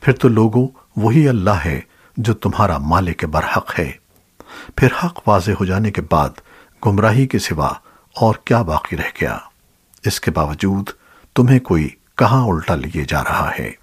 پھر تو لوگوں، وہی اللہ ہے جو تمہارا مالک برحق ہے۔ پھر حق واضح ہو جانے کے بعد گمراہی کے سوا اور کیا باقی رہ گیا؟ اس کے باوجود تمہیں کوئی کہاں الٹا لیے جا رہا ہے؟